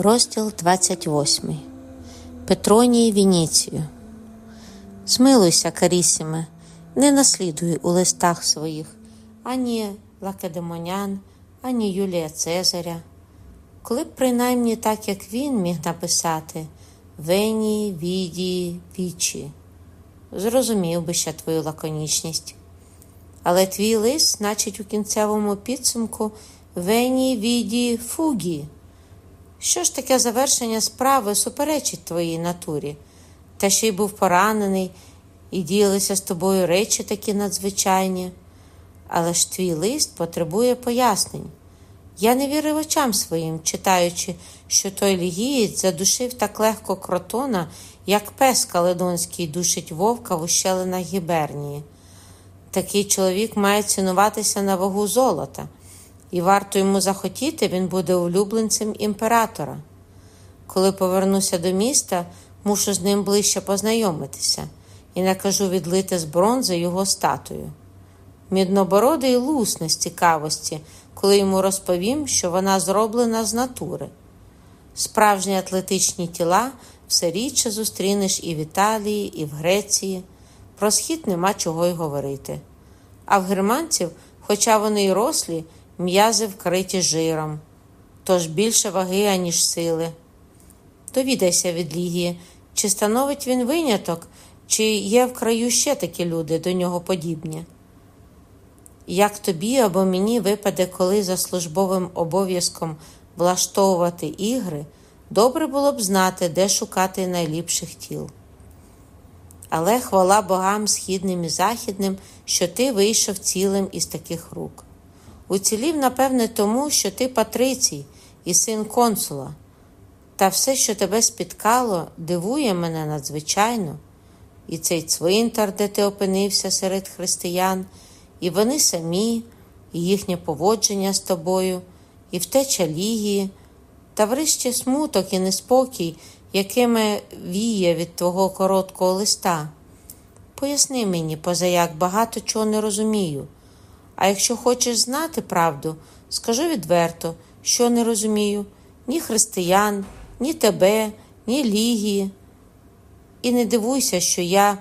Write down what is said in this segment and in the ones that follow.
Розділ 28. Петроній Вініцію. Змилуйся, Карісіме, не наслідуй у листах своїх ані Лакедемонян, ані Юлія Цезаря. Коли б принаймні так, як він міг написати Вені, Віді, Вічі, зрозумів би ще твою лаконічність. Але твій лист, значить, у кінцевому підсумку Вені, Віді, Фугі. Що ж таке завершення справи суперечить твоїй натурі? Та ще й був поранений і ділилися з тобою речі такі надзвичайні. Але ж твій лист потребує пояснень. Я не вірив очам своїм, читаючи, що той лігієць задушив так легко кротона, як пес каледонський душить вовка в ущелинах гібернії. Такий чоловік має цінуватися на вагу золота і варто йому захотіти, він буде улюбленцем імператора. Коли повернуся до міста, мушу з ним ближче познайомитися і накажу відлити з бронзи його статую. Міднобородий лусне з цікавості, коли йому розповім, що вона зроблена з натури. Справжні атлетичні тіла все рідше зустрінеш і в Італії, і в Греції. Про схід нема чого й говорити. А в германців, хоча вони й рослі, м'язи вкриті жиром, тож більше ваги, аніж сили. Довідайся від Лігії, чи становить він виняток, чи є в краю ще такі люди до нього подібні. Як тобі або мені випаде, коли за службовим обов'язком влаштовувати ігри, добре було б знати, де шукати найліпших тіл. Але хвала богам східним і західним, що ти вийшов цілим із таких рук. Уцілів, напевне, тому, що ти Патрицій і син консула, та все, що тебе спіткало, дивує мене надзвичайно. І цей цвинтар, де ти опинився серед християн, і вони самі, і їхнє поводження з тобою, і втеча лігії, та врешті смуток і неспокій, якими віє від твого короткого листа. Поясни мені, позаяк багато чого не розумію. А якщо хочеш знати правду, скажу відверто, що не розумію ні християн, ні тебе, ні лігії. І не дивуйся, що я,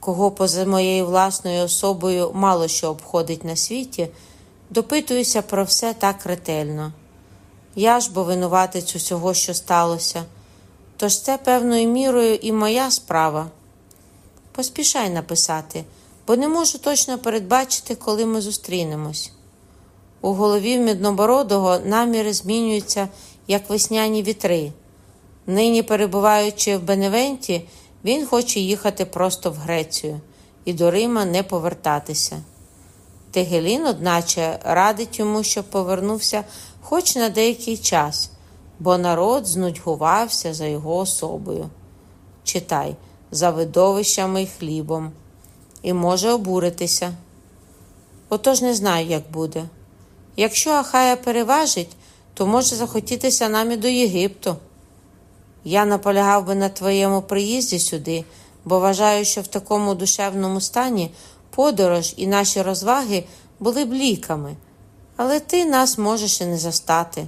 кого поза моєю власною особою мало що обходить на світі, допитуюся про все так ретельно. Я ж бо винуватець усього, що сталося, тож це певною мірою і моя справа. Поспішай написати бо не можу точно передбачити, коли ми зустрінемось. У голові Міднобородого наміри змінюються, як весняні вітри. Нині, перебуваючи в Беневенті, він хоче їхати просто в Грецію і до Рима не повертатися. Тегелін, одначе, радить йому, щоб повернувся хоч на деякий час, бо народ знудьгувався за його особою. Читай, за видовищами й хлібом і може обуритися. Отож не знаю, як буде. Якщо Ахая переважить, то може захотітися нам і до Єгипту. Я наполягав би на твоєму приїзді сюди, бо вважаю, що в такому душевному стані подорож і наші розваги були б ліками, але ти нас можеш і не застати.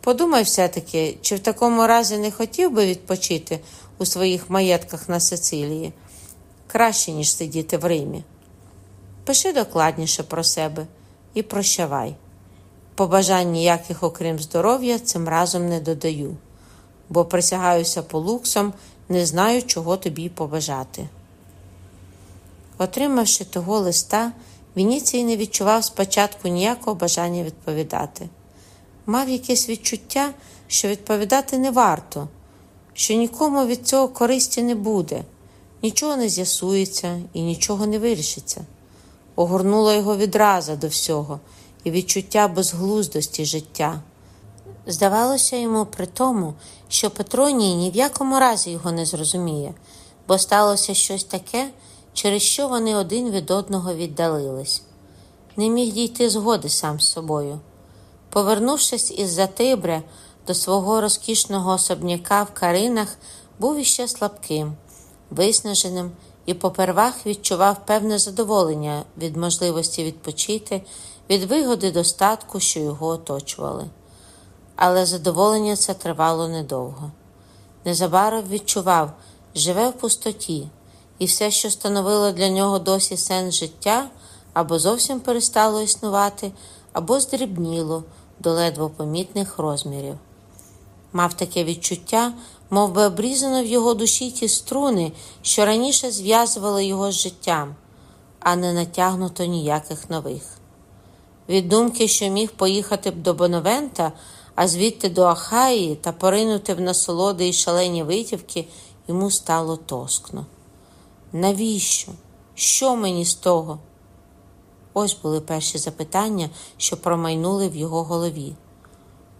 Подумай все-таки, чи в такому разі не хотів би відпочити у своїх маєтках на Сицилії краще, ніж сидіти в Римі. Пиши докладніше про себе і прощавай. Побажань ніяких, окрім здоров'я, цим разом не додаю, бо присягаюся по луксам, не знаю, чого тобі побажати. Отримавши того листа, Вініцій не відчував спочатку ніякого бажання відповідати. Мав якесь відчуття, що відповідати не варто, що нікому від цього користі не буде нічого не з'ясується і нічого не вирішиться. Огорнула його відраза до всього і відчуття безглуздості життя. Здавалося йому при тому, що Петроній ні в якому разі його не зрозуміє, бо сталося щось таке, через що вони один від одного віддалились. Не міг дійти згоди сам з собою. Повернувшись із Затибря до свого розкішного особняка в Каринах, був іще слабким виснаженим і попервах відчував певне задоволення від можливості відпочити, від вигоди достатку, що його оточували. Але задоволення це тривало недовго. Незабаром відчував, живе в пустоті, і все, що становило для нього досі сенс життя, або зовсім перестало існувати, або здрібніло до ледве помітних розмірів. Мав таке відчуття, мов би обрізано в його душі ті струни, що раніше зв'язували його з життям, а не натягнуто ніяких нових. Від думки, що міг поїхати б до Бонавента, а звідти до Ахаї та поринути в насолоди і шалені витівки, йому стало тоскно. Навіщо? Що мені з того? Ось були перші запитання, що промайнули в його голові.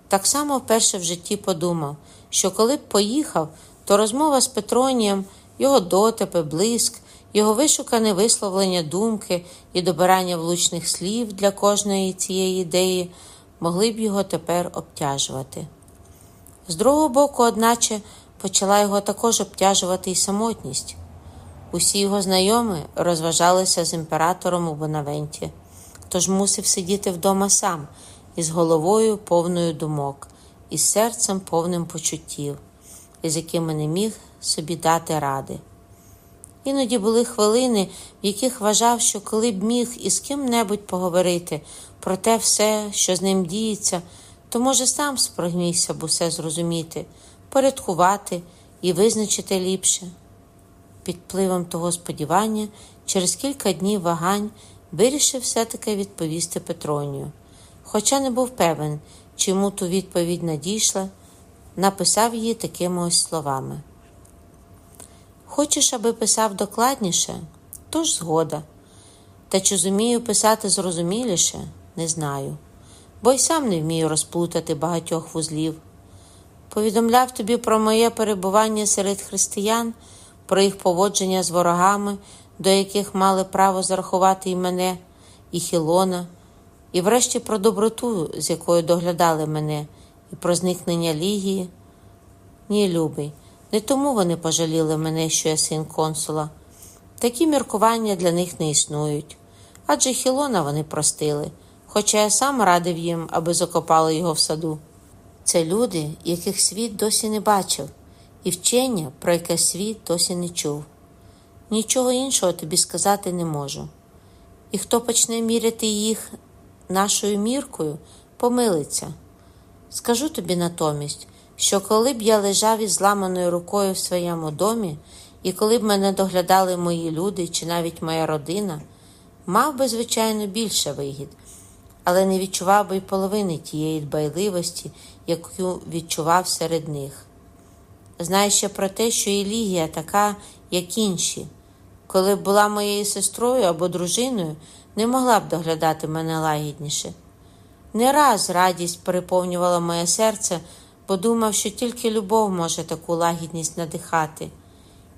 Так само вперше в житті подумав, що коли б поїхав, то розмова з Петронієм, його дотипи, блиск, його вишукане висловлення думки і добирання влучних слів для кожної цієї ідеї могли б його тепер обтяжувати. З другого боку, одначе, почала його також обтяжувати й самотність. Усі його знайомі розважалися з імператором у Бонавенті, тож мусив сидіти вдома сам, із головою повною думок, із серцем повним почуттів, із якими не міг собі дати ради. Іноді були хвилини, в яких вважав, що коли б міг із ким-небудь поговорити про те все, що з ним діється, то, може, сам спромігся б усе зрозуміти, порядкувати і визначити ліпше. Під впливом того сподівання, через кілька днів вагань вирішив все-таки відповісти Петронію. Хоча не був певен, чи йому ту відповідь надійшла, написав її такими ось словами. Хочеш, аби писав докладніше, тож згода. Та чи зумію писати зрозуміліше, не знаю, бо й сам не вмію розплутати багатьох вузлів. Повідомляв тобі про моє перебування серед християн, про їх поводження з ворогами, до яких мали право зарахувати і мене, і Хілона, і врешті про доброту, з якою доглядали мене, і про зникнення Лігії. Ні, любий. Не тому вони пожаліли мене, що я син консула. Такі міркування для них не існують. Адже Хілона вони простили, хоча я сам радив їм, аби закопали його в саду. Це люди, яких світ досі не бачив, і вчення, про яке світ досі не чув. Нічого іншого тобі сказати не можу. І хто почне міряти їх нашою міркою, помилиться. Скажу тобі натомість що коли б я лежав із зламаною рукою в своєму домі, і коли б мене доглядали мої люди чи навіть моя родина, мав би, звичайно, більше вигід, але не відчував би й половини тієї дбайливості, яку відчував серед них. Знаю ще про те, що і Лігія така, як інші, коли б була моєю сестрою або дружиною, не могла б доглядати мене лагідніше. Не раз радість переповнювала моє серце подумав, що тільки любов може таку лагідність надихати.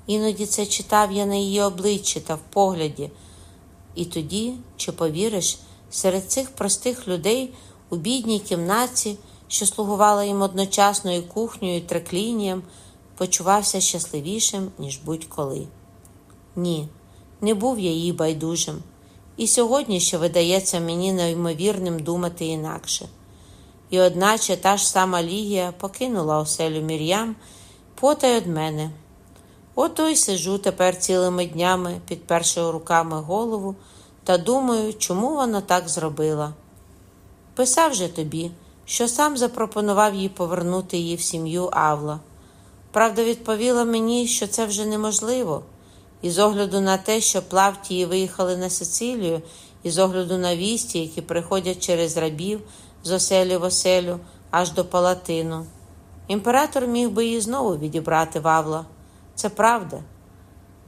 Іноді це читав я на її обличчі та в погляді. І тоді, чи повіриш, серед цих простих людей у бідній кімнаті, що слугувала їм одночасно і кухнею, і треклінієм, почувався щасливішим, ніж будь-коли. Ні, не був я їй байдужим, і сьогодні ще видається мені неймовірним думати інакше. І одначе та ж сама Лігія покинула оселю Мір'ям потай од мене. Ото й сижу тепер цілими днями, підперши руками голову, та думаю, чому вона так зробила. Писав же тобі, що сам запропонував їй повернути її в сім'ю Авла. Правда, відповіла мені, що це вже неможливо, і з огляду на те, що плавтії виїхали на Сицилію, і з огляду на вісті, які приходять через рабів з оселі в оселю аж до палатину. Імператор міг би її знову відібрати Вавла. Це правда.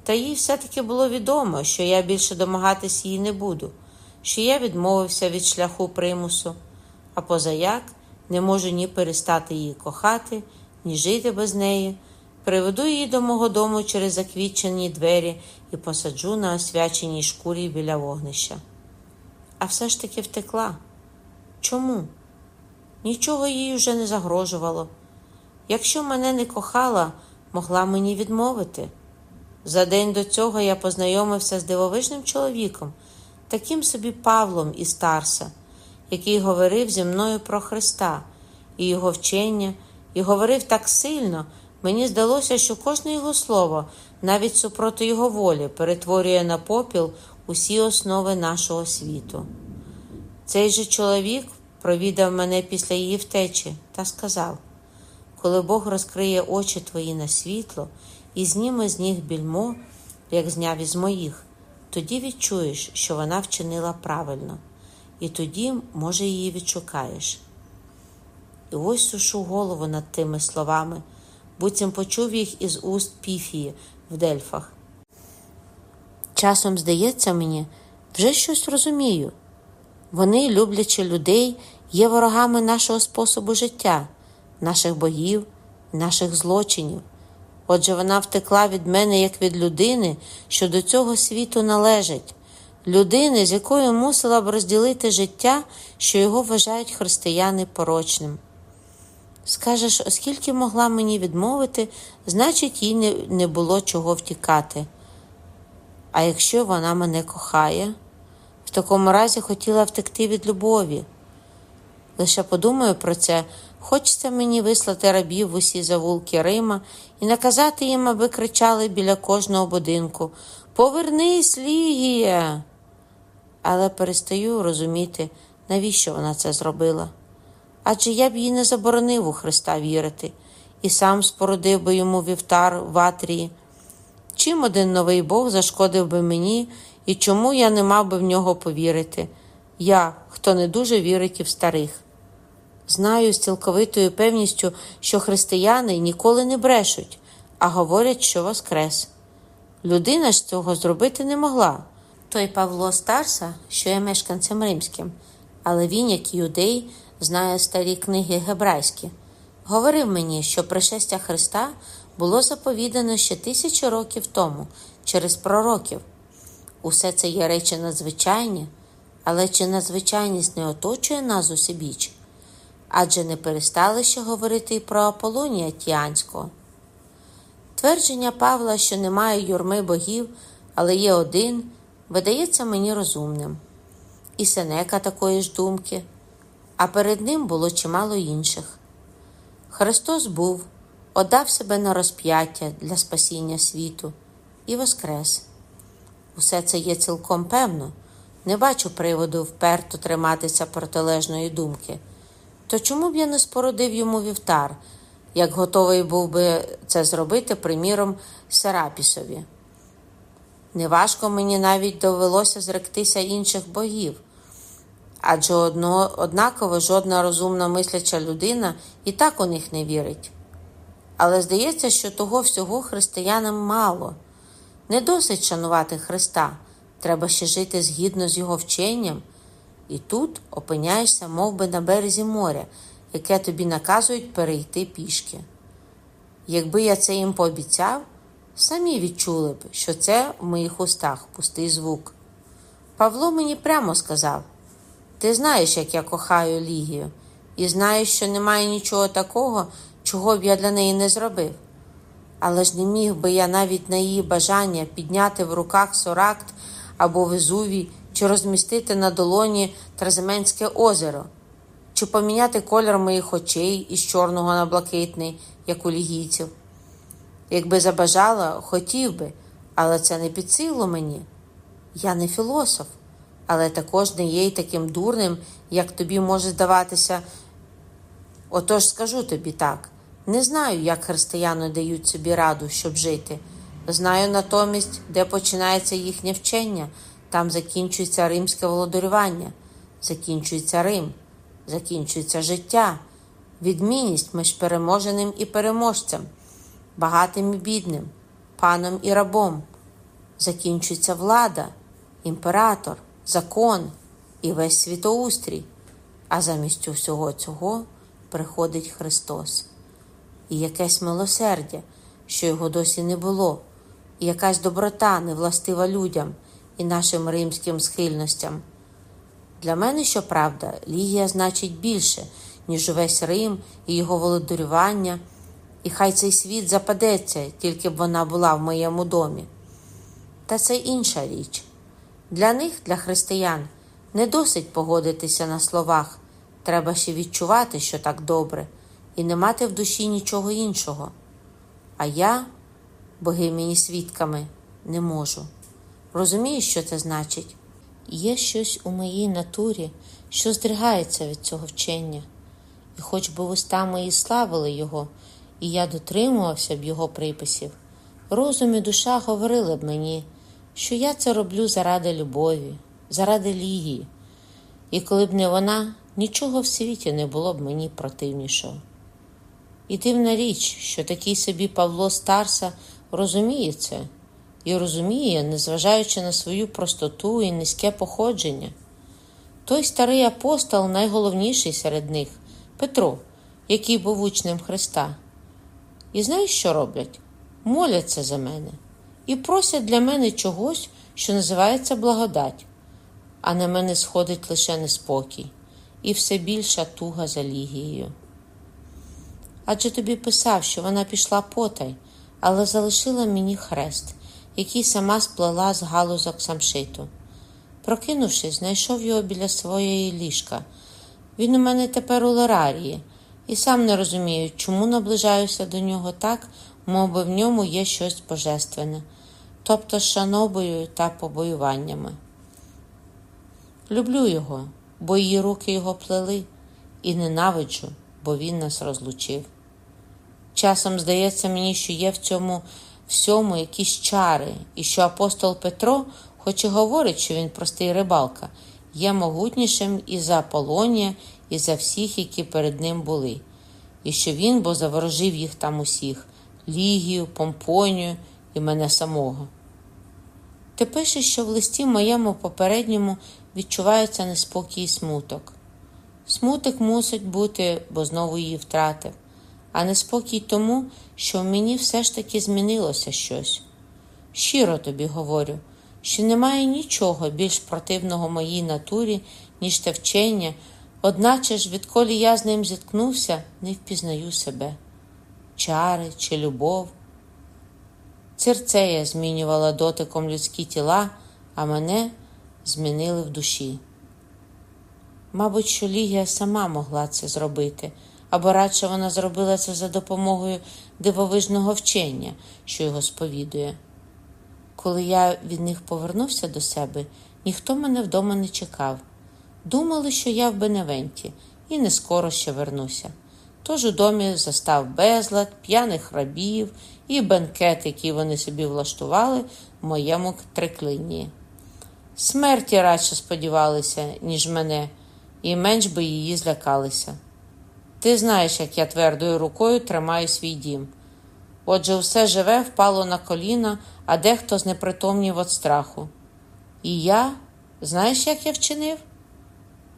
Та їй все-таки було відомо, що я більше домагатись її не буду, що я відмовився від шляху примусу, а позаяк не можу ні перестати її кохати, ні жити без неї. Приведу її до мого дому через заквітчені двері і посаджу на освяченій шкурі біля вогнища. А все ж таки втекла. Чому? Нічого їй уже не загрожувало. Якщо мене не кохала, могла мені відмовити. За день до цього я познайомився з дивовижним чоловіком, таким собі Павлом із Тарса, який говорив зі мною про Христа, і його вчення, і говорив так сильно, мені здалося, що кожне його слово, навіть супроти його волі, перетворює на попіл усі основи нашого світу. Цей же чоловік провідав мене після її втечі та сказав: коли Бог розкриє очі твої на світло і зніме з них більмо, як зняв із моїх, тоді відчуєш, що вона вчинила правильно, і тоді, може, її відшукаєш. І ось сушу голову над тими словами, буцім почув їх із уст Піфії в Дельфах. Часом, здається мені, вже щось розумію. Вони, люблячи людей, є ворогами нашого способу життя, наших богів, наших злочинів. Отже, вона втекла від мене як від людини, що до цього світу належить, людини, з якою мусила б розділити життя, що його вважають християни порочним. Скажеш, оскільки могла мені відмовити, значить, їй не, не було чого втікати. А якщо вона мене кохає, в такому разі хотіла втекти від любові. Лише подумаю про це, хочеться мені вислати рабів в усі завулки Рима і наказати їм, аби кричали біля кожного будинку Повернись, Лігія! Але перестаю розуміти, навіщо вона це зробила. Адже я б їй не заборонив у Христа вірити, і сам спорудив би йому вівтар в Атрії. Чим один новий Бог зашкодив би мені і чому я не мав би в нього повірити? Я, хто не дуже вірить і в старих. Знаю з цілковитою певністю, що християни ніколи не брешуть, а говорять, що воскрес. Людина ж цього зробити не могла. Той Павло Старса, що є мешканцем римським, але він, як юдей, знає старі книги гебрайські, говорив мені, що пришестя Христа було заповідано ще тисячі років тому через пророків. Усе це є речі надзвичайні, але чи надзвичайність не оточує нас усебіч? Адже не перестали ще говорити і про Аполонія Тіанського. Твердження Павла, що немає юрми богів, але є один, видається мені розумним. І Сенека такої ж думки, а перед ним було чимало інших. Христос був, отдав себе на розп'яття для спасіння світу і воскрес. Усе це є цілком певно, не бачу приводу вперто триматися протилежної думки. То чому б я не спорудив йому вівтар, як готовий був би це зробити, приміром, Серапісові? Неважко мені навіть довелося зректися інших богів, адже одно, однаково жодна розумна мисляча людина і так у них не вірить. Але здається, що того всього християнам мало. Не досить шанувати Христа, треба ще жити згідно з Його вченням, і тут опиняєшся мов би, на березі моря, яке тобі наказують перейти пішки. Якби я це їм пообіцяв, самі відчули б, що це в моїх устах пустий звук. Павло мені прямо сказав: ти знаєш, як я кохаю Лігію, і знаєш, що немає нічого такого, чого б я для неї не зробив. Але ж не міг би я навіть на її бажання підняти в руках Соракт або Везувій, чи розмістити на долоні Тразименське озеро, чи поміняти колір моїх очей із чорного на блакитний, як у лігійців. Якби забажала, хотів би, але це не під силу мені. Я не філософ, але також не є й таким дурним, як тобі може здаватися. Отож скажу тобі так. Не знаю, як християни дають собі раду, щоб жити. Знаю натомість, де починається їхнє вчення, там закінчується римське володарювання, закінчується Рим, закінчується життя, відмінність між переможеним і переможцем, багатим і бідним, паном і рабом. Закінчується влада, імператор, закон і весь світоустрій. А замість усього цього приходить Христос і якесь милосердя, що його досі не було, і якась доброта невластива людям і нашим римським схильностям. Для мене, щоправда, Лігія значить більше, ніж увесь Рим і його володарювання, і хай цей світ западеться, тільки б вона була в моєму домі. Та це інша річ. Для них, для християн, не досить погодитися на словах Треба ще відчувати, що так добре, і не мати в душі нічого іншого. А я, боги мені свідками, не можу. Розумієш, що це значить? Є щось у моїй натурі, що здригається від цього вчення, і хоч би уста мої славили його, і я дотримувався б його приписів, розум і душа говорили б мені, що я це роблю заради любові, заради лігії, і коли б не вона, нічого в світі не було б мені противнішого. І дивна річ, що такий собі Павло Старса розуміє це і розуміє, незважаючи на свою простоту і низьке походження. Той старий апостол найголовніший серед них Петро, який був учнем Христа. І знаєш, що роблять? Моляться за мене і просять для мене чогось, що називається благодать, а на мене сходить лише неспокій і все більша туга за лігією. Адже тобі писав, що вона пішла потай, але залишила мені хрест, який сама сплела з галузок самшиту. Прокинувшись, знайшов його біля своєї ліжка. Він у мене тепер у лерарії, і сам не розумію, чому наближаюся до нього так, мов би в ньому є щось божественне, тобто шанобою та побоюваннями. Люблю його, бо її руки його плели, і ненавиджу, бо він нас розлучив. Часом здається мені, що є в цьому всьому якісь чари, і що апостол Петро, хоч і говорить, що він простий рибалка, є могутнішим і за Аполонія, і за всіх, які перед ним були, і що він бо заворожив їх там усіх Лігію, Помпонію і мене самого. Ти пишеш, що в листі моєму попередньому відчувається неспокій і смуток. Смуток мусить бути, бо знову її втратив, а неспокій тому, що в мені все ж таки змінилося щось. Щиро тобі говорю, що немає нічого більш противного моїй натурі, ніж те вчення, одначе ж, відколи я з ним зіткнувся, не впізнаю себе. Чари чи любов. Церцея змінювала дотиком людські тіла, а мене змінили в душі. Мабуть, що Лігія сама могла це зробити, або радше вона зробила це за допомогою дивовижного вчення, що його сповідує. Коли я від них повернувся до себе, ніхто мене вдома не чекав. Думали, що я в Беневенті, і не скоро ще вернуся. Тож у домі застав безлад, п'яних рабів і бенкет, який вони собі влаштували в моєму триклинні. Смерті радше сподівалися, ніж мене, і менш би її злякалися. Ти знаєш, як я твердою рукою тримаю свій дім. Отже, все живе впало на коліна, а дехто знепритомнів від страху. І я, знаєш, як я вчинив?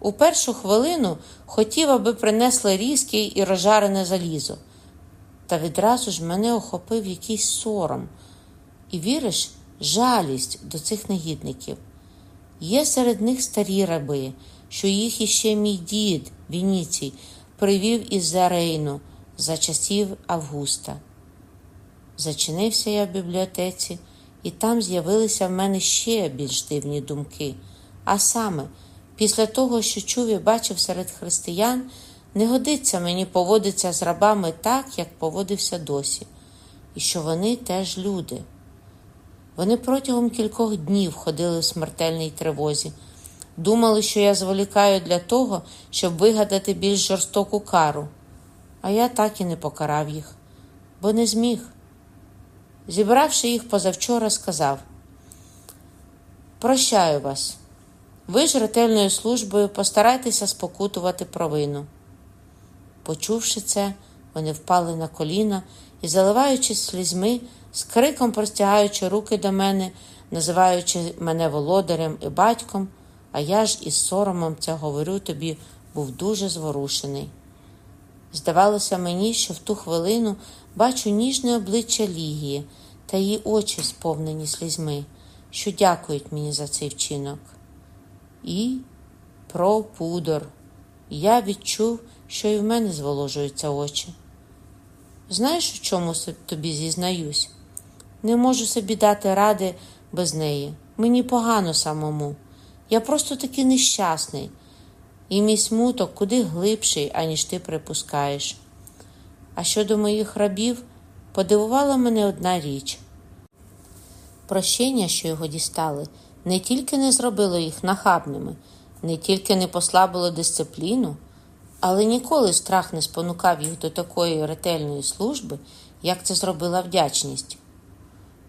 У першу хвилину хотів, аби принесли різке і розжарене залізо. Та відразу ж мене охопив якийсь сором і, віриш, жалість до цих негідників. Є серед них старі раби, що їх іще мій дід Вініцій привів із Зарейну за часів Августа. Зачинився я в бібліотеці, і там з'явилися в мене ще більш дивні думки. А саме, після того, що чув і бачив серед християн, не годиться мені поводитися з рабами так, як поводився досі, і що вони теж люди. Вони протягом кількох днів ходили в смертельній тривозі, думали, що я зволікаю для того, щоб вигадати більш жорстоку кару, а я так і не покарав їх, бо не зміг. Зібравши їх позавчора, сказав: Прощаю вас. Ви ж ретельною службою постарайтеся спокутувати провину. Почувши це, вони впали на коліна і, заливаючись слізьми, з криком простягаючи руки до мене, називаючи мене володарем і батьком, а я ж із соромом це говорю тобі, був дуже зворушений. Здавалося мені, що в ту хвилину бачу ніжне обличчя Лігії та її очі сповнені слізьми, що дякують мені за цей вчинок. І про пудор. Я відчув, що і в мене зволожуються очі. Знаєш, у чому тобі зізнаюсь? Не можу собі дати ради без неї. Мені погано самому. Я просто такий нещасний. і мій смуток куди глибший, аніж ти припускаєш. А щодо моїх рабів, подивувала мене одна річ. Прощення, що його дістали, не тільки не зробило їх нахабними, не тільки не послабило дисципліну, але ніколи страх не спонукав їх до такої ретельної служби, як це зробила вдячність.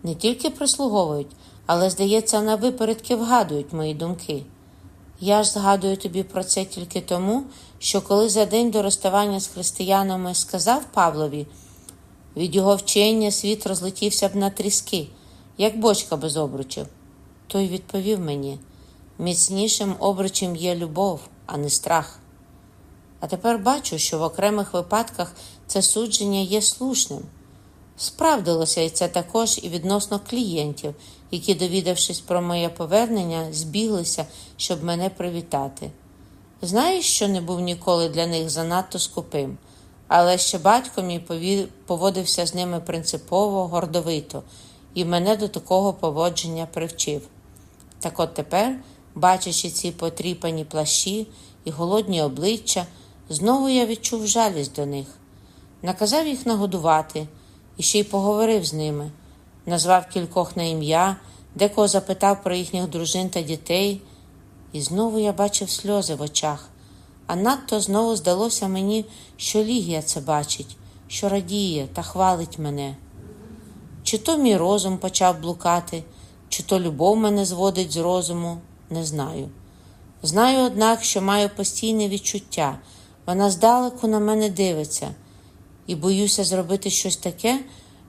Не тільки прислуговують, але, здається, на випередки вгадують мої думки. Я ж згадую тобі про це тільки тому, що коли за день до розставання з християнами сказав Павлові, від його вчення світ розлетівся б на тріски, як бочка без обручів, той відповів мені міцнішим обручем є любов, а не страх. А тепер бачу, що в окремих випадках це судження є слушним. Справдилося і це також і відносно клієнтів, які, довідавшись про моє повернення, збіглися, щоб мене привітати. Знаєш, що не був ніколи для них занадто скупим, але ще батько мій поводився з ними принципово, гордовито, і мене до такого поводження привчив. Так от тепер, бачачи ці потріпані плащі і голодні обличчя, знову я відчув жалість до них, наказав їх нагодувати і ще й поговорив з ними, назвав кількох на ім'я, декого запитав про їхніх дружин та дітей, і знову я бачив сльози в очах, а надто знову здалося мені, що Лігія це бачить, що радіє та хвалить мене. Чи то мій розум почав блукати, чи то любов мене зводить з розуму, не знаю. Знаю, однак, що маю постійне відчуття, вона здалеку на мене дивиться і боюся зробити щось таке,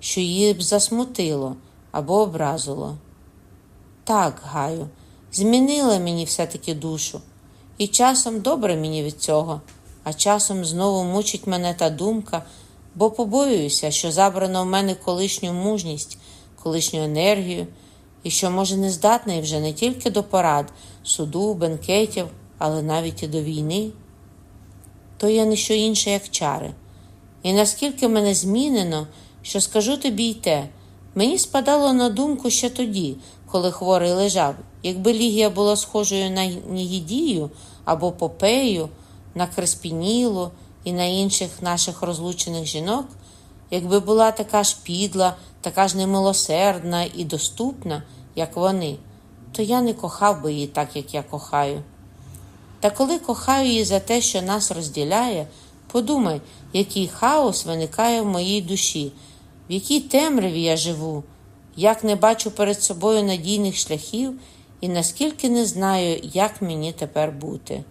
що її б засмутило або образило. Так, Гаю, змінила мені все-таки душу, і часом добре мені від цього, а часом знову мучить мене та думка, бо побоююся, що забрано в мене колишню мужність, колишню енергію, і що, може, не здатний вже не тільки до порад, суду, бенкетів, але навіть і до війни. То є не що інше, як чари. І наскільки мене змінено, що скажу тобі й те, мені спадало на думку ще тоді, коли хворий лежав, якби Лігія була схожою на Нігідію або Попею, на Креспінілу і на інших наших розлучених жінок, якби була така ж підла, така ж немилосердна і доступна, як вони, то я не кохав би її так, як я кохаю. Та коли кохаю її за те, що нас розділяє, Подумай, який хаос виникає в моїй душі, в якій темряві я живу, як не бачу перед собою надійних шляхів і наскільки не знаю, як мені тепер бути.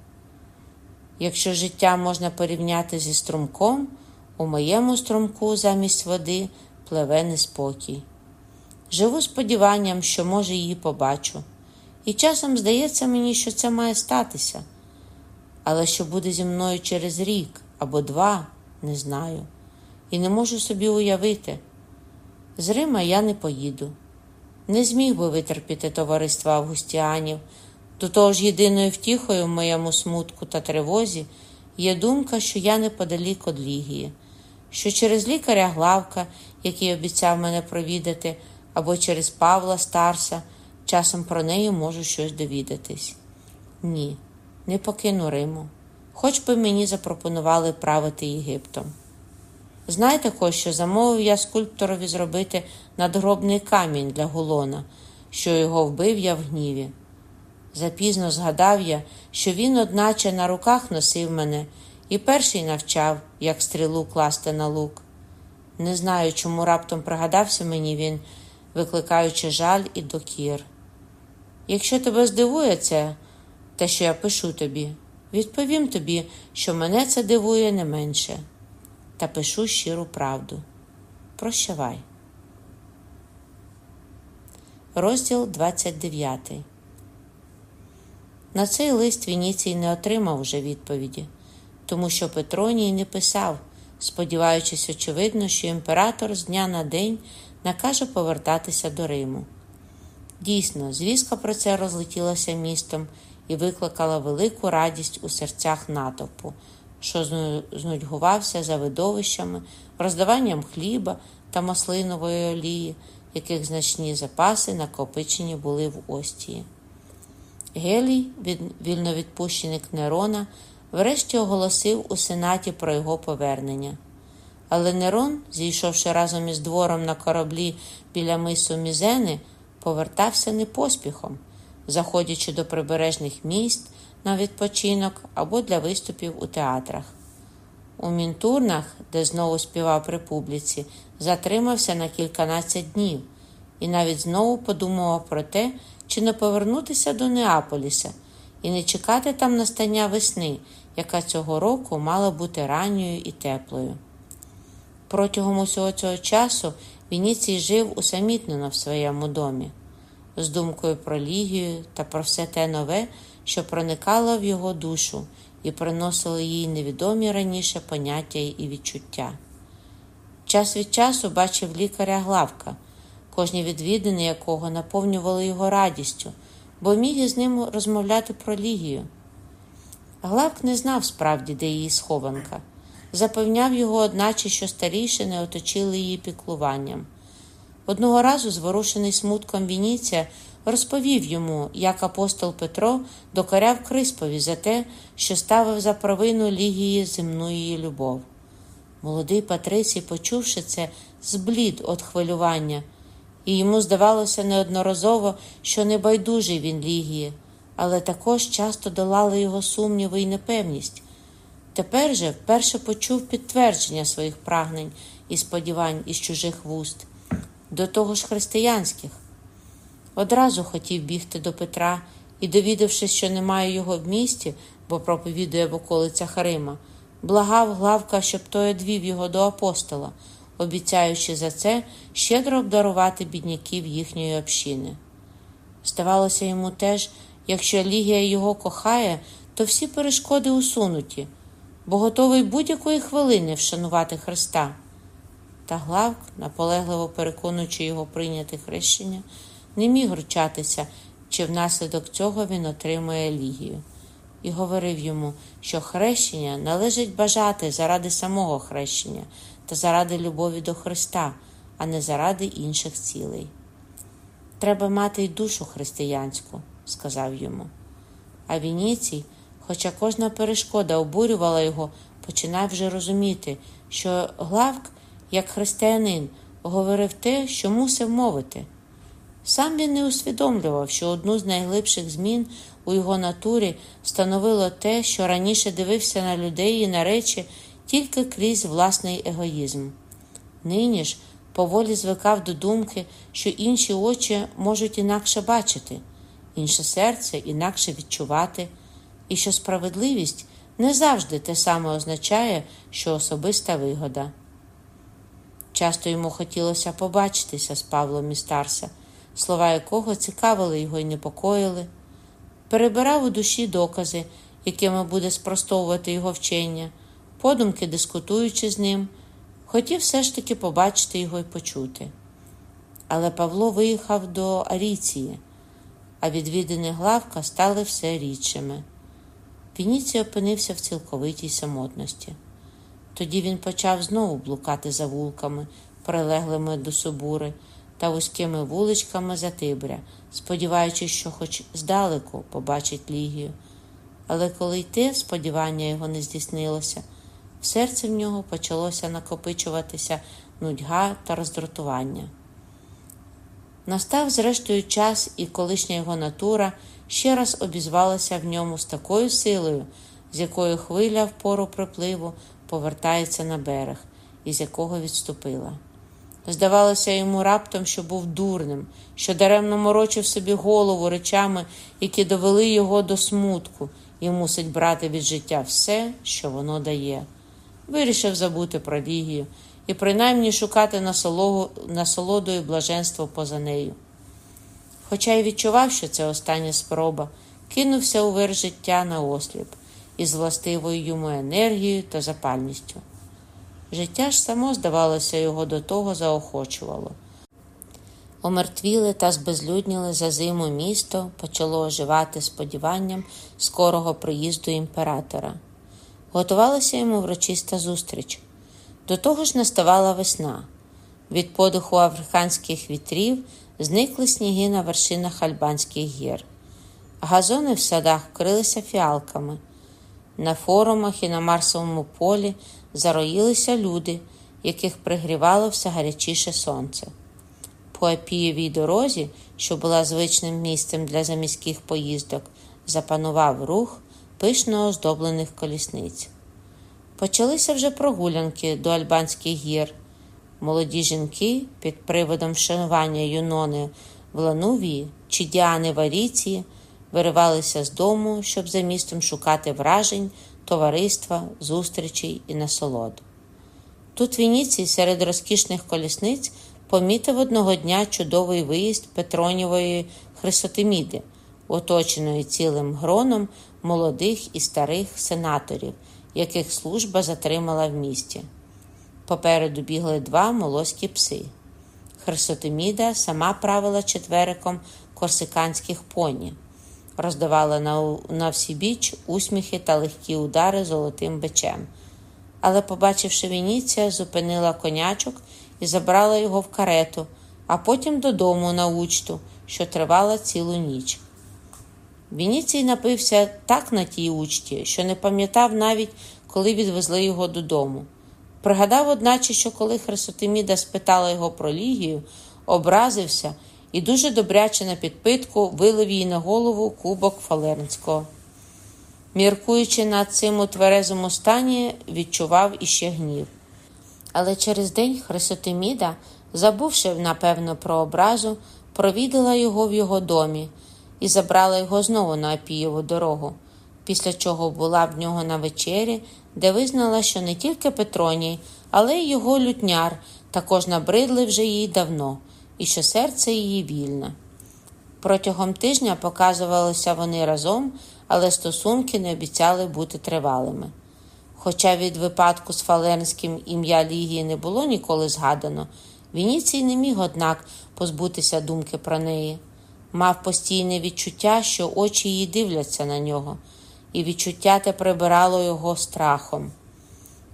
Якщо життя можна порівняти зі струмком, у моєму струмку замість води пливе неспокій. Живу сподіванням, що, може, її побачу, і часом здається мені, що це має статися, але що буде зі мною через рік або два, не знаю, і не можу собі уявити. З Рима я не поїду. Не зміг би витерпіти товариства Августіанів. До того ж, єдиною втіхою в моєму смутку та тривозі є думка, що я неподалік од Лігії, що через лікаря Главка, який обіцяв мене провідати, або через Павла Старса, часом про неї можу щось довідатись. Ні, не покину Риму хоч би мені запропонували правити Єгиптом. Знай також, що замовив я скульпторові зробити надгробний камінь для Гулона, що його вбив я в гніві. Запізно згадав я, що він, одначе, на руках носив мене і перший навчав, як стрілу класти на лук. Не знаю, чому раптом пригадався мені він, викликаючи жаль і докір. Якщо тебе здивує це, те, що я пишу тобі, Відповім тобі, що мене це дивує не менше, та пишу щиру правду. Прощавай. Розділ 29 На цей лист Вініцій не отримав уже відповіді, тому що Петроній не писав, сподіваючись, очевидно, що імператор з дня на день накаже повертатися до Риму. Дійсно, звістка про це розлетілася містом і викликала велику радість у серцях натовпу, що знудьгувався за видовищами, роздаванням хліба та маслинової олії, яких значні запаси накопичені були в Остії. Гелій, вільновідпущеник Нерона, врешті оголосив у сенаті про його повернення. Але Нерон, зійшовши разом із двором на кораблі біля мису Мізени, повертався не поспіхом, заходячи до прибережних міст на відпочинок або для виступів у театрах. У мінтурнах, де знову співав при публіці, затримався на кільканадцять днів і навіть знову подумував про те, чи не повернутися до Неаполіса і не чекати там настання весни, яка цього року мала бути ранньою і теплою. Протягом усього цього часу Вініцій жив усамітнено в своєму домі, з думкою про Лігію та про все те нове, що проникало в його душу і приносило їй невідомі раніше поняття і відчуття. Час від часу бачив лікаря Главка, кожні відвідини якого наповнювали його радістю, бо міг із ним розмовляти про Лігію. Главк не знав справді, де її схованка. Запевняв його, одначе, що старішини оточили її піклуванням. Одного разу, зворушений смутком Вініція, розповів йому, як апостол Петро докоряв Криспові за те, що ставив за провину лігії земну її любов. Молодий Патрицій, почувши це, зблід від хвилювання, і йому здавалося неодноразово, що не байдужий він лігії, але також часто долали його сумніви і непевність. Тепер же вперше почув підтвердження своїх прагнень і сподівань із чужих вуст, до того ж християнських. Одразу хотів бігти до Петра і, довідавшись, що немає його в місті, бо проповідує в околицях Рима, благав главка, щоб той одвів його до апостола, обіцяючи за це щедро обдарувати бідняків їхньої общини. Здавалося йому теж, якщо Лігія його кохає, то всі перешкоди усунуті, бо готовий будь-якої хвилини вшанувати Христа. Та Главк, наполегливо переконуючи його прийняти хрещення, не міг ручатися, чи внаслідок цього він отримує лігію, і говорив йому, що хрещення належить бажати заради самого хрещення та заради любові до Христа, а не заради інших цілей. Треба мати й душу християнську, сказав йому. А Вініцій, хоча кожна перешкода обурювала його, починав вже розуміти, що Главк, як християнин, говорив те, що мусив мовити. Сам він не усвідомлював, що одну з найглибших змін у його натурі становило те, що раніше дивився на людей і на речі тільки крізь власний егоїзм. Нині ж поволі звикав до думки, що інші очі можуть інакше бачити, інше серце інакше відчувати, і що справедливість не завжди те саме означає, що особиста вигода. Часто йому хотілося побачитися з Павлом Істарса, слова якого цікавили його і непокоїли, перебирав у душі докази, якими буде спростовувати його вчення, подумки дискутуючи з ним, хотів все ж таки побачити його і почути. Але Павло виїхав до Аріції, а відвідини главка стали все рідшими. Вініцій опинився в цілковитій самотності. Тоді він почав знову блукати за вулками, прилеглими до Собури та вузькими вуличками Затибря, сподіваючись, що хоч здалеку побачить Лігію. Але коли йти, сподівання його не здійснилося, в серці в нього почалося накопичуватися нудьга та роздратування. Настав, зрештою, час, і колишня його натура ще раз обізвалася в ньому з такою силою, з якою хвиля в пору припливу повертається на берег, із якого відступила. Здавалося йому раптом, що був дурним, що даремно морочив собі голову речами, які довели його до смутку, і мусить брати від життя все, що воно дає. Вирішив забути про Лігію і принаймні шукати насолоду і блаженство поза нею. Хоча й відчував, що це остання спроба, кинувся у вир життя на осліп із властивою йому енергією та запальністю. Життя ж само, здавалося, його до того заохочувало. Омертвіле та збезлюдніле за зиму місто почало оживати сподіванням скорого приїзду імператора. Готувалася йому врочиста зустріч. До того ж наставала весна. Від подиху африканських вітрів зникли сніги на вершинах Альбанських гір. Газони в садах вкрилися фіалками. На форумах і на Марсовому полі зароїлися люди, яких пригрівало все гарячіше сонце. По Апієвій дорозі, що була звичним місцем для заміських поїздок, запанував рух пишно оздоблених колісниць. Почалися вже прогулянки до Альбанських гір. Молоді жінки під приводом вшанування Юнони в Ланувії чи Діани в Аріції виривалися з дому, щоб за містом шукати вражень, товариства, зустрічей і насолод. Тут Вініцій серед розкішних колісниць помітив одного дня чудовий виїзд Петронівої Хрисотиміди, оточеної цілим гроном молодих і старих сенаторів, яких служба затримала в місті. Попереду бігли два молоські пси. Хрисотиміда сама правила четвериком корсиканських поні, роздавала на, на всі біч усміхи та легкі удари золотим бичем. Але, побачивши Вініція, зупинила конячок і забрала його в карету, а потім додому на учту, що тривала цілу ніч. Вініцій напився так на тій учті, що не пам'ятав навіть, коли відвезли його додому. Пригадав, одначе, що коли Хрисотиміда спитала його про лігію, образився і дуже добряче на підпитку вилив їй на голову кубок Фалернського. Міркуючи над цим у тверезому стані, відчував іще гнів. Але через день Хрисотиміда, забувши напевно про образу, провідала його в його домі і забрала його знову на Апієву дорогу, після чого була в нього на вечері, де визнала, що не тільки Петроній, але й його лютняр також набридли вже їй давно, і що серце її вільне. Протягом тижня показувалися вони разом, але стосунки не обіцяли бути тривалими. Хоча від випадку з Фалернським ім'я Лігії не було ніколи згадано, Вініцій не міг, однак, позбутися думки про неї. Мав постійне відчуття, що очі її дивляться на нього, і відчуття те прибирало його страхом.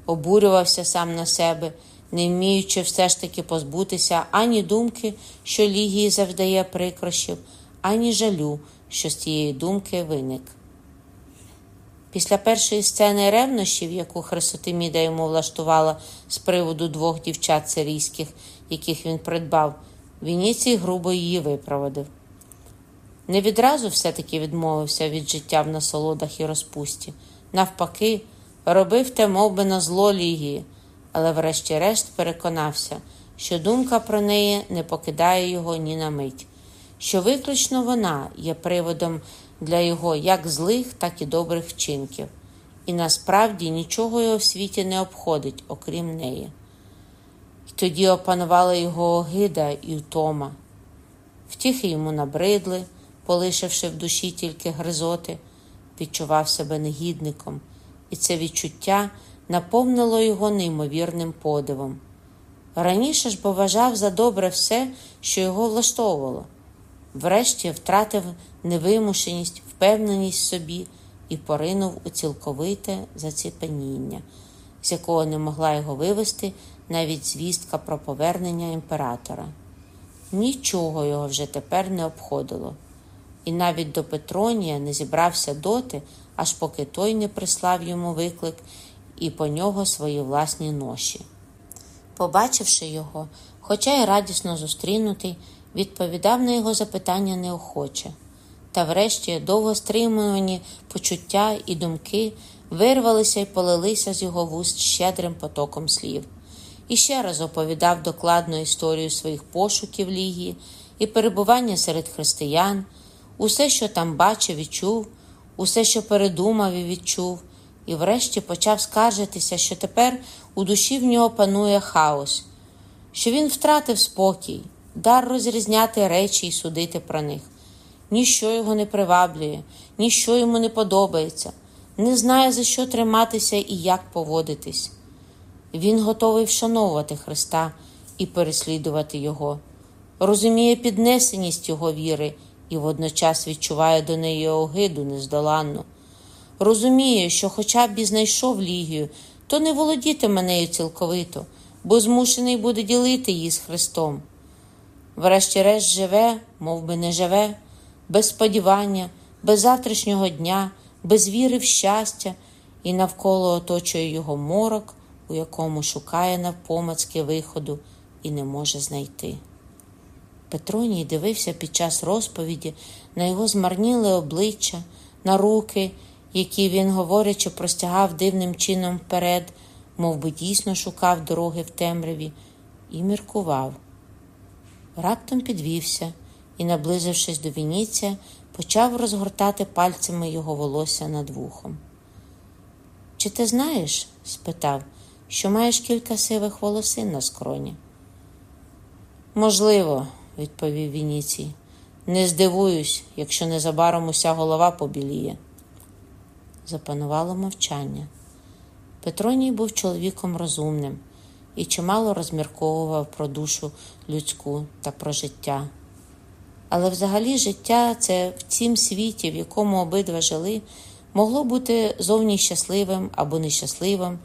Обурювався сам на себе, не вміючи все ж таки позбутися ані думки, що Лігії завдає прикрощів, ані жалю, що з тієї думки виник. Після першої сцени ревнощів, яку Хрисотиміда йому влаштувала з приводу двох дівчат сирійських, яких він придбав, Вініцій грубо її випроводив. Не відразу все-таки відмовився від життя в насолодах і розпусті. Навпаки, робив те мов би, на зло лігії, але врешті-решт переконався, що думка про неї не покидає його ні на мить, що виключно вона є приводом для його як злих, так і добрих вчинків, і насправді нічого його в світі не обходить, окрім неї. І тоді опанувала його огида і втома. Втіхи йому набридли, полишивши в душі тільки гризоти, відчував себе негідником, і це відчуття наповнило його неймовірним подивом. Раніше ж бо вважав за добре все, що його влаштовувало. Врешті втратив невимушеність, впевненість в собі і поринув у цілковите заціпеніння, з якого не могла його вивести навіть звістка про повернення імператора. Нічого його вже тепер не обходило, і навіть до Петронія не зібрався доти, аж поки той не прислав йому виклик і по нього свої власні ноші. Побачивши його, хоча й радісно зустрінутий, відповідав на його запитання неохоче. Та врешті довго стримувані почуття і думки вирвалися й полилися з його вуст щедрим потоком слів. І ще раз оповідав докладну історію своїх пошуків Лігії і перебування серед християн, усе, що там бачив і чув, усе, що передумав і відчув, і врешті почав скаржитися, що тепер у душі в нього панує хаос, що він втратив спокій, дар розрізняти речі і судити про них. Ніщо його не приваблює, ніщо йому не подобається, не знає, за що триматися і як поводитись. Він готовий вшановувати Христа і переслідувати Його, розуміє піднесеність Його віри і водночас відчуває до неї огиду нездоланну. Розуміє, що, хоча б і знайшов Лігію, то не володітиме нею цілковито, бо змушений буде ділити її з Христом. Врешті-решт живе, мов би не живе, без сподівання, без завтрашнього дня, без віри в щастя і навколо оточує його морок, у якому шукає навпомацьки виходу і не може знайти. Петроній дивився під час розповіді на його змарніле обличчя, на руки, які він, говорячи, простягав дивним чином вперед, мов би дійсно шукав дороги в темряві, і міркував. Раптом підвівся і, наблизившись до Вініція, почав розгортати пальцями його волосся над вухом. Чи ти знаєш? спитав, що маєш кілька сивих волосин на скроні. Можливо, відповів Вініцій. Не здивуюсь, якщо незабаром уся голова побіліє. Запанувало мовчання. Петроній був чоловіком розумним і чимало розмірковував про душу людську та про життя. Але взагалі життя це в цім світі, в якому обидва жили, могло бути зовні щасливим або нещасливим,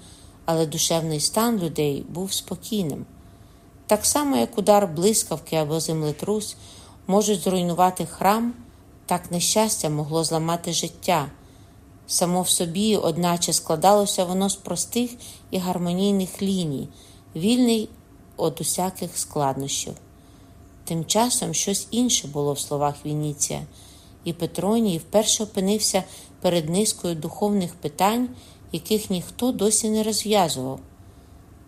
але душевний стан людей був спокійним. Так само, як удар блискавки або землетрус можуть зруйнувати храм, так нещастя могло зламати життя. Само в собі, одначе, складалося воно з простих і гармонійних ліній, вільний від усяких складнощів. Тим часом щось інше було в словах Вініція, і Петроній вперше опинився перед низкою духовних питань, яких ніхто досі не розв'язував.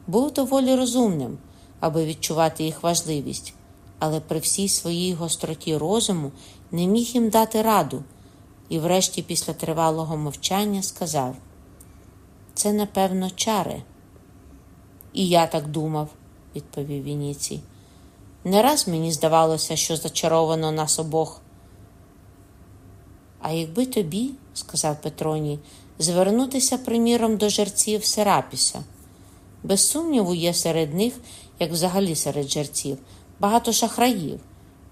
Був доволі розумним, аби відчувати їх важливість, але при всій своїй гостроті розуму не міг їм дати раду, і, врешті, після тривалого мовчання, сказав: Це, напевно, чари. І я так думав, відповів Вініцій. Не раз мені здавалося, що зачаровано нас обох. А якби тобі, сказав Петроній, звернутися приміром до жерців Серапіса. Без сумніву, є серед них, як взагалі серед жерців, багато шахраїв,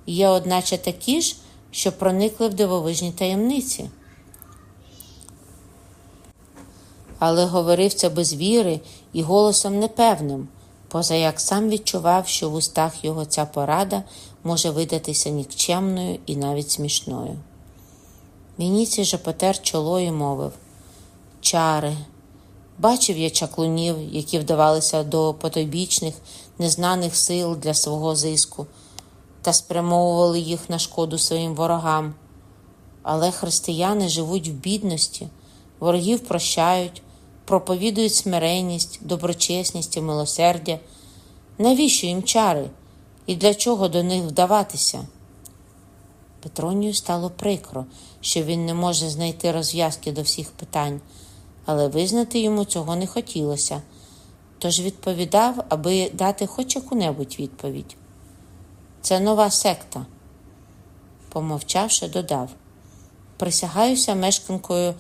є, одначе, такі ж, що проникли в дивовижні таємниці. Але говорив це без віри і голосом непевним, поза як сам відчував, що в устах його ця порада може видатися нікчемною і навіть смішною. Вініцій же потер чоло і мовив Чари, бачив я чаклунів, які вдавалися до потойбічних, незнаних сил для свого зиску та спрямовували їх на шкоду своїм ворогам. Але християни живуть в бідності, ворогів прощають, проповідують смиренність, доброчесність і милосердя. Навіщо їм чари і для чого до них вдаватися? Петронію стало прикро, що він не може знайти розв'язки до всіх питань, але визнати йому цього не хотілося, тож відповідав, аби дати хоч яку-небудь відповідь. Це нова секта. Помовчавши, додав присягаюся мешканкою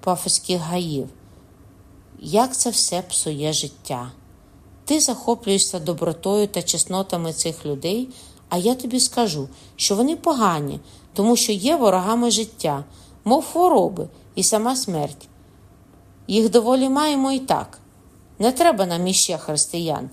пафоських гаїв. Як це все псує життя? Ти захоплюєшся добротою та чеснотами цих людей, а я тобі скажу, що вони погані, тому що є ворогами життя, мов хвороби і сама смерть. Їх доволі маємо і так. Не треба нам іще християн.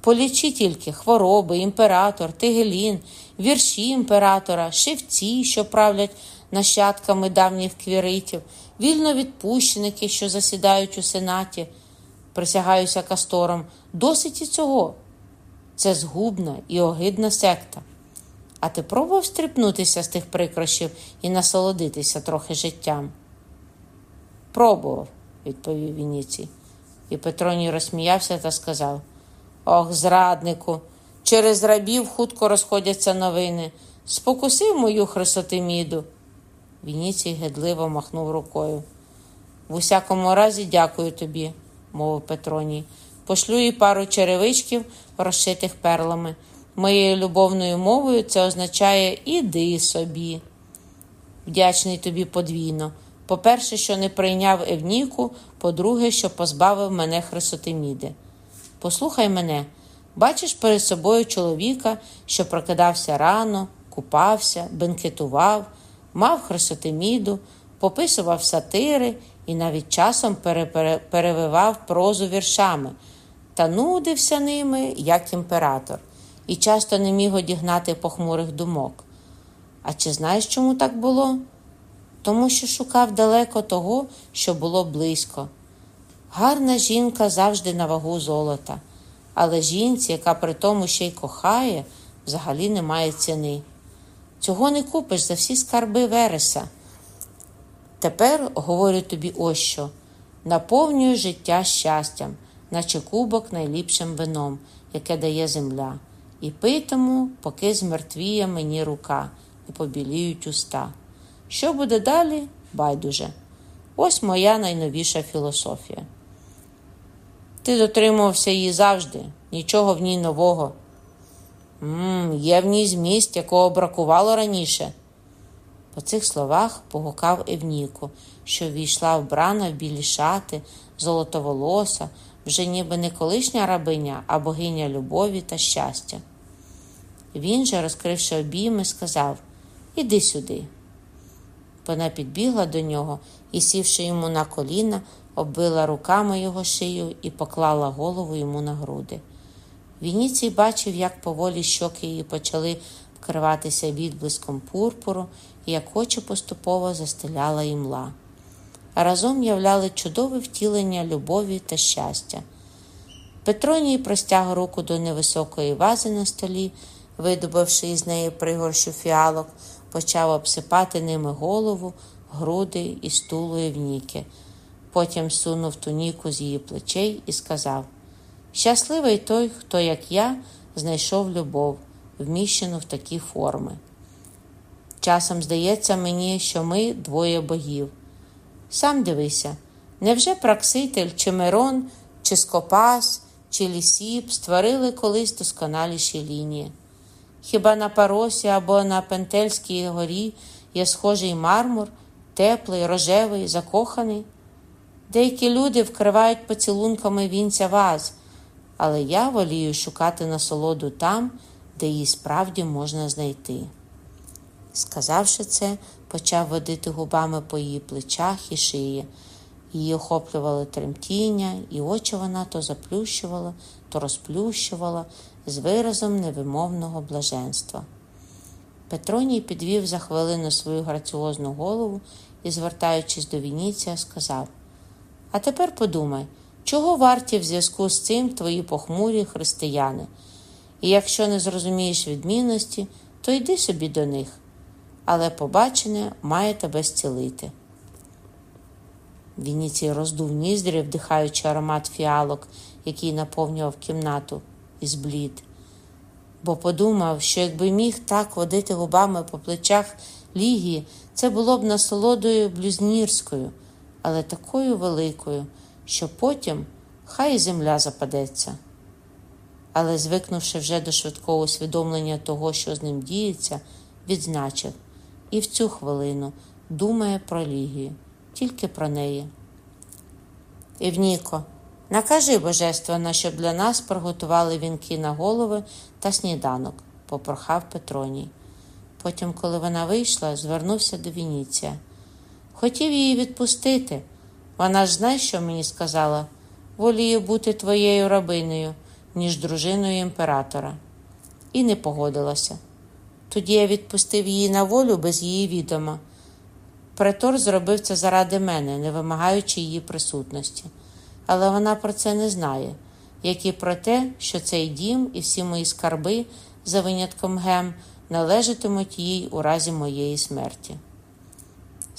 Полічи тільки хвороби, імператор, Тигелін, вірші імператора, шевці, що правлять нащадками давніх квіритів, вільновідпущеники, що засідають у сенаті, присягаюся кастором, досить і цього. Це згубна і огидна секта. А ти пробував стріпнутися з тих прикрощів і насолодитися трохи життям? Пробував, відповів Вініцій. І Петроній розсміявся та сказав: Ох, зраднику, через рабів хутко розходяться новини. Спокусив мою хрисотиміду. Вініцій гидливо махнув рукою. В усякому разі, дякую тобі, мовив Петроній. Пошлю їй пару черевичків, розшитих перлами. Моєю любовною мовою це означає іди собі. Вдячний тобі подвійно. По-перше, що не прийняв Евніку, по-друге, що позбавив мене Хрисотиміди. Послухай мене, бачиш перед собою чоловіка, що прокидався рано, купався, бенкетував, мав Хрисотиміду, пописував сатири і навіть часом перевивав прозу віршами та нудився ними, як імператор, і часто не міг одігнати похмурих думок. А чи знаєш, чому так було? Тому що шукав далеко того, що було близько, Гарна жінка завжди на вагу золота, але жінці, яка при тому ще й кохає, взагалі не має ціни. Цього не купиш за всі скарби Вереса. Тепер говорю тобі ось що наповнюю життя щастям, наче кубок найліпшим вином, яке дає земля, і питиму, поки змертвіє мені рука і побіліють уста. Що буде далі? Байдуже. Ось моя найновіша філософія. Ти дотримувався її завжди, нічого в ній нового. Мм, Є в ній зміст, якого бракувало раніше. По цих словах погукав Евніку, що війшла вбрана в білі шати, золотоволоса, вже ніби не колишня рабиня, а богиня любові та щастя. Він же, розкривши обійми, сказав Іди сюди. Вона підбігла до нього і, сівши йому на коліна, оббила руками його шию і поклала голову йому на груди. Вініцій бачив, як поволі щоки її почали вкриватися відблиском пурпуру і як очі поступово застеляла імла. А разом являли чудове втілення любові та щастя. Петроній простяг руку до невисокої вази на столі, видобавши із неї пригорщу фіалок, почав обсипати ними голову, груди і стулу Євніки. Потім сунув туніку з її плечей і сказав Щасливий той, хто, як я, знайшов любов, вміщену в такі форми. Часом здається мені, що ми двоє богів. Сам дивися, невже Пракситель, чи Мирон, чи Скопас, чи Лісіп створили колись досконаліші лінії? Хіба на паросі або на Пентельській горі є схожий мармур, теплий, рожевий, закоханий? Деякі люди вкривають поцілунками вінця ваз, але я волію шукати насолоду там, де її справді можна знайти. Сказавши це, почав водити губами по її плечах і шиї. Її охоплювало тремтіння, і очі вона то заплющувала, то розплющувала з виразом невимовного блаженства. Петроній підвів за хвилину свою граціозну голову і, звертаючись до Вініція, сказав А тепер подумай, чого варті в зв'язку з цим твої похмурі християни? І якщо не зрозумієш відмінності, то йди собі до них. Але побачене має тебе зцілити. Вініцій роздув ніздрі, вдихаючи аромат фіалок, який наповнював кімнату, і зблід. Бо подумав, що якби міг так водити губами по плечах Лігії, це було б насолодою блюзнірською, але такою великою, що потім хай і земля западеться. Але, звикнувши вже до швидкого усвідомлення того, що з ним діється, відзначив і в цю хвилину думає про Лігію, тільки про неї. Івніко, накажи божественно, щоб для нас приготували вінки на голови та сніданок, попрохав Петроній. Потім, коли вона вийшла, звернувся до Вініція. Хотів її відпустити. Вона ж знає, що мені сказала волію бути твоєю рабинею, ніж дружиною імператора. І не погодилася. Тоді я відпустив її на волю без її відома. Претор зробив це заради мене, не вимагаючи її присутності. Але вона про це не знає, як і про те, що цей дім і всі мої скарби, за винятком гем, належатимуть їй у разі моєї смерті.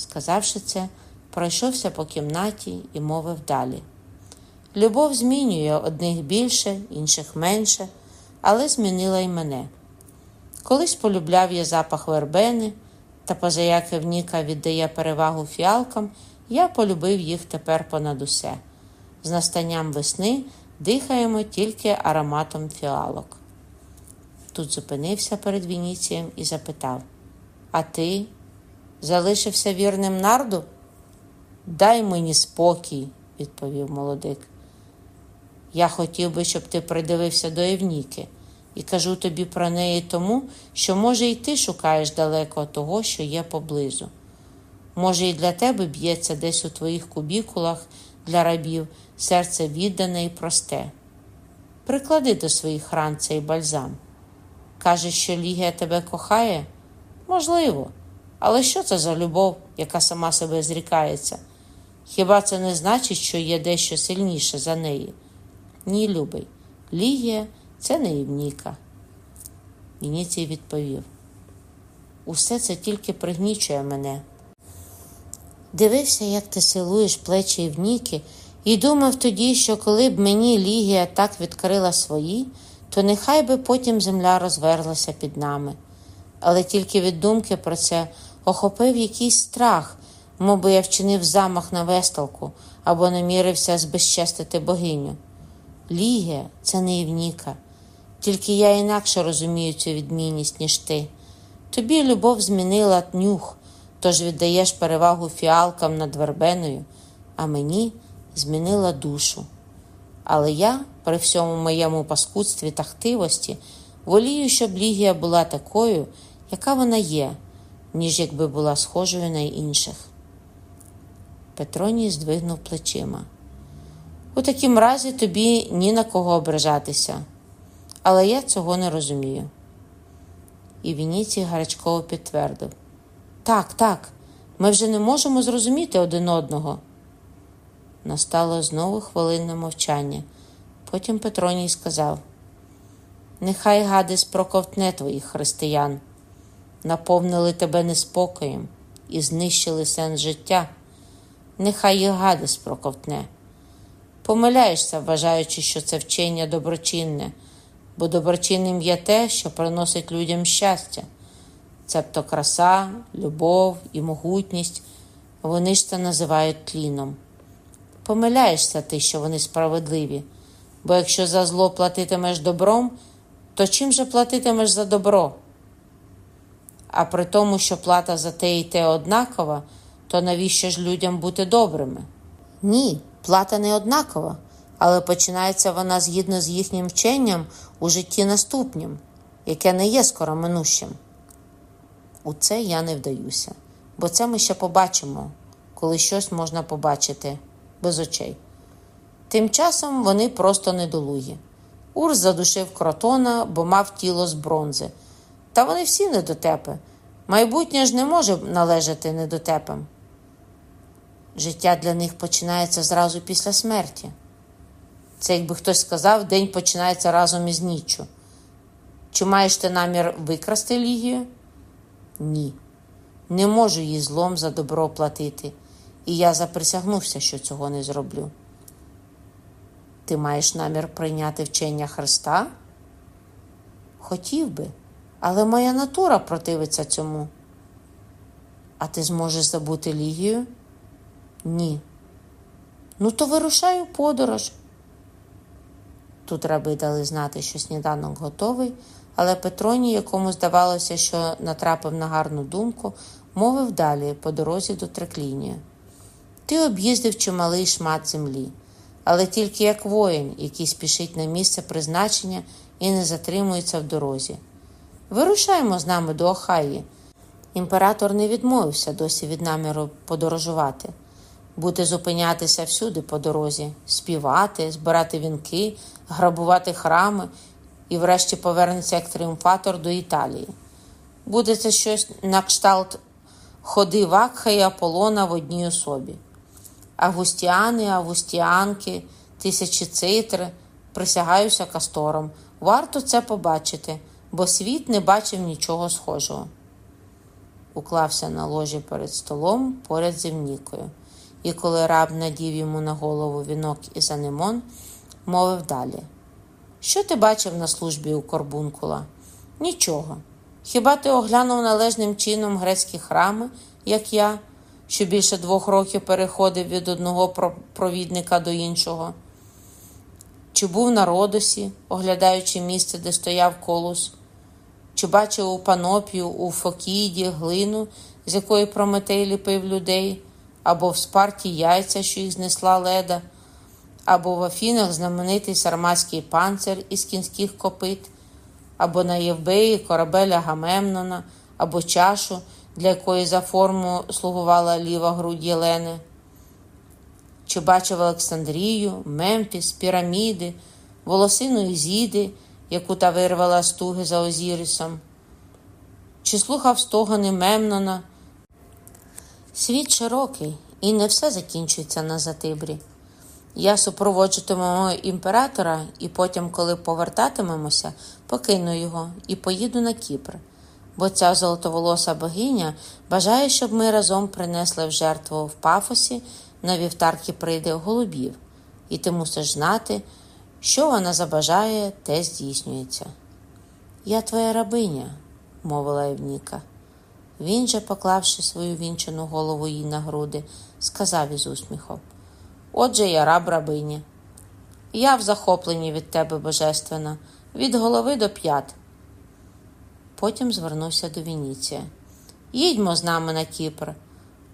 Сказавши це, пройшовся по кімнаті і мовив далі. Любов змінює одних більше, інших менше, але змінила й мене. Колись полюбляв я запах вербени, та позаяк Евніка віддає перевагу фіалкам, я полюбив їх тепер понад усе. З настанням весни дихаємо тільки ароматом фіалок. Тут зупинився перед Вініцієм і запитав: А ти залишився вірним нарду? Дай мені спокій, відповів молодик. Я хотів би, щоб ти придивився до Евніки, і кажу тобі про неї тому, що, може, і ти шукаєш далеко того, що є поблизу. Може, і для тебе б'ється десь у твоїх кубікулах для рабів серце віддане і просте. Приклади до своїх ран цей бальзам. Кажеш, що Лігія тебе кохає? Можливо, але що це за любов, яка сама себе зрікається? Хіба це не значить, що є дещо сильніше за неї? Ні, любий, Лігія це не Євніка. Вініцій відповів. Усе це тільки пригнічує мене. Дивився, як ти силуєш плечі Євніки, і думав тоді, що коли б мені Лігія так відкрила свої, то нехай би потім земля розверлася під нами. Але тільки від думки про це охопив якийсь страх, мовби я вчинив замах на весталку або намірився збезчестити богиню. Лігія це не Євніка, тільки я інакше розумію цю відмінність, ніж ти. Тобі любов змінила нюх, тож віддаєш перевагу фіалкам над вербеною, а мені змінила душу. Але я, при всьому моєму паскудстві та хтивості, волію, щоб Лігія була такою, яка вона є, ніж якби була схожою на інших. Петроній здвигнув плечима. У такім разі тобі ні на кого ображатися, але я цього не розумію. І Вініцій гарячково підтвердив: Так, так, ми вже не можемо зрозуміти один одного. Настало знову хвилинне мовчання. Потім Петроній сказав: Нехай Гадис проковтне твоїх християн, наповнили тебе неспокоєм і знищили сенс життя. Нехай їх Гадис проковтне. Помиляєшся, вважаючи, що це вчення доброчинне, бо доброчинним є те, що приносить людям щастя, цебто краса, любов і могутність, вони ж це називають тліном. Помиляєшся ти, що вони справедливі, бо якщо за зло платитимеш добром, то чим же платитимеш за добро? А при тому, що плата за те і те однакова, то навіщо ж людям бути добрими? Ні, плата не однакова, але починається вона згідно з їхнім вченням у житті наступнім, яке не є скороминущим. У це я не вдаюся, бо це ми ще побачимо, коли щось можна побачити без очей. Тим часом вони просто недолугі. Урс задушив кротона, бо мав тіло з бронзи. Та вони всі недотепи. Майбутнє ж не може належати недотепам. Життя для них починається зразу після смерті. Це, якби хтось сказав, день починається разом із ніччю. Чи маєш ти намір викрасти Лігію? Ні. Не можу їй злом за добро платити, і я заприсягнувся, що цього не зроблю. Ти маєш намір прийняти вчення Христа? Хотів би, але моя натура противиться цьому. А ти зможеш забути Лігію? Ні. Ну, то вирушаю подорож. Тут раби дали знати, що сніданок готовий, але Петроній, якому здавалося, що натрапив на гарну думку, мовив далі по дорозі до Треклінія. Ти об'їздив чималий шмат землі, але тільки як воїн, який спішить на місце призначення і не затримується в дорозі. Вирушаємо з нами до Охаї. Імператор не відмовився досі від наміру подорожувати буде зупинятися всюди по дорозі, співати, збирати вінки, грабувати храми і, врешті, повернеться як тріумфатор до Італії. Буде це щось на кшталт ходи Вакха і Аполлона в одній особі. Августіани, августіанки, тисячі цитри, присягаюся кастором. Варто це побачити, бо світ не бачив нічого схожого. Уклався на ложі перед столом поряд з Евнікою і коли раб надів йому на голову вінок із анемон, мовив далі: Що ти бачив на службі у Корбункула? Нічого. Хіба ти оглянув належним чином грецькі храми, як я, що більше двох років переходив від одного провідника до іншого? Чи був на Родосі, оглядаючи місце, де стояв колос? Чи бачив у панопію, у Фокіді глину, з якої Прометей ліпив людей? або в спарті яйця, що їх знесла леда, або в Афінах знаменитий сарматський панцир із кінських копит, або на Євбеї корабель Агамемнона, або чашу, для якої за форму слугувала ліва грудь Єлени. Чи бачив Олександрію, Мемфіс, піраміди, волосину Ізіди, яку та вирвала з туги за Озірісом? Чи слухав стогони Мемнона, Світ широкий, І не все закінчується на Затибрі. Я супроводжуватиму імператора, і потім, коли повертатимемося, покину його і поїду на Кіпр. Бо ця золотоволоса богиня бажає, щоб ми разом принесли в жертву в пафосі на вівтарки прийде голубів, і ти мусиш знати, що вона забажає, те здійснюється. Я твоя рабиня, мовила Евніка. Він же, поклавши свою вінчану голову їй на груди, сказав із усміхом Отже, я раб рабині. Я в захопленні від тебе, Божественна, від голови до п'ят. Потім звернувся до Вініція. Їдьмо з нами на Кіпр,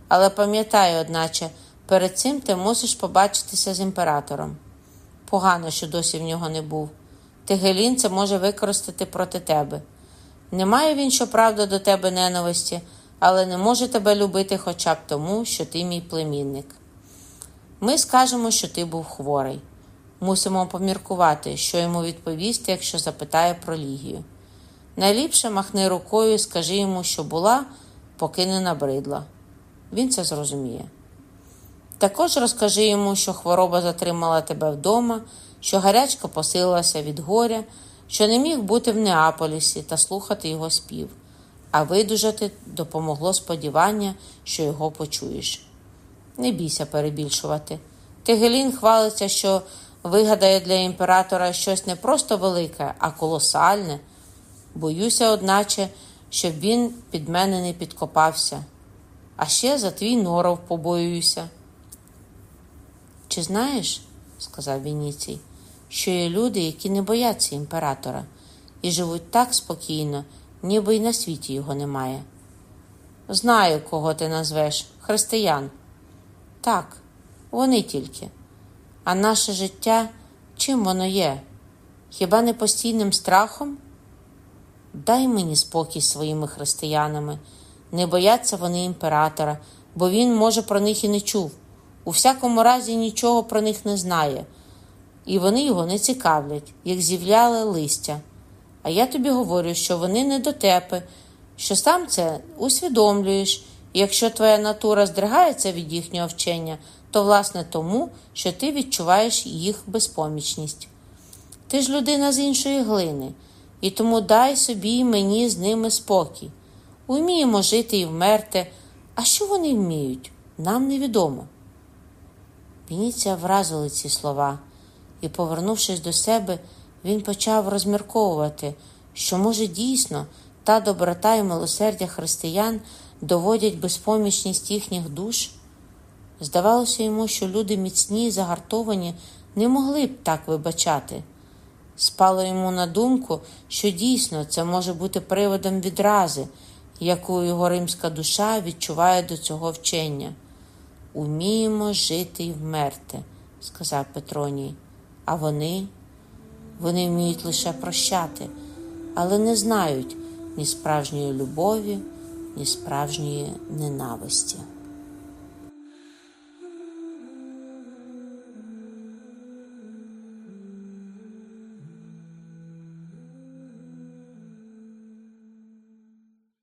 але пам'ятай, одначе, перед цим ти мусиш побачитися з імператором. Погано, що досі в нього не був. Тигелін це може використати проти тебе. Немає він, щоправда, до тебе ненависті, але не може тебе любити хоча б тому, що ти мій племінник. Ми скажемо, що ти був хворий. Мусимо поміркувати, що йому відповісти, якщо запитає про лігію. Найліпше махни рукою і скажи йому, що була, поки не набридла. Він це зрозуміє. Також розкажи йому, що хвороба затримала тебе вдома, що гарячка посилилася від горя, що не міг бути в Неаполісі та слухати його спів, а видужати допомогло сподівання, що його почуєш. Не бійся перебільшувати. Тигелін хвалиться, що вигадає для імператора щось не просто велике, а колосальне. Боюся, одначе, щоб він під мене не підкопався. А ще за твій норов побоююся. Чи знаєш, сказав Вініцій, що є люди, які не бояться імператора і живуть так спокійно, ніби й на світі його немає. Знаю, кого ти назвеш християн. Так, вони тільки. А наше життя чим воно є? Хіба не постійним страхом? Дай мені спокій своїми християнами. Не бояться вони імператора, бо він, може, про них і не чув. У всякому разі нічого про них не знає, і вони його не цікавлять, як зівляли листя. А я тобі говорю, що вони не дотепи, що сам це усвідомлюєш, і якщо твоя натура здригається від їхнього вчення, то власне тому, що ти відчуваєш їх безпомічність. Ти ж людина з іншої глини, і тому дай собі і мені з ними спокій. Уміємо жити і вмерти, а що вони вміють, нам невідомо. Вініція вразили ці слова, і, повернувшись до себе, він почав розмірковувати, що, може, дійсно та доброта і милосердя християн доводять безпомічність їхніх душ. Здавалося йому, що люди міцні і загартовані не могли б так вибачати. Спало йому на думку, що дійсно це може бути приводом відрази, яку його римська душа відчуває до цього вчення. Уміємо жити і вмерти, сказав Петроній. А вони, вони вміють лише прощати, але не знають ні справжньої любові, ні справжньої ненависті.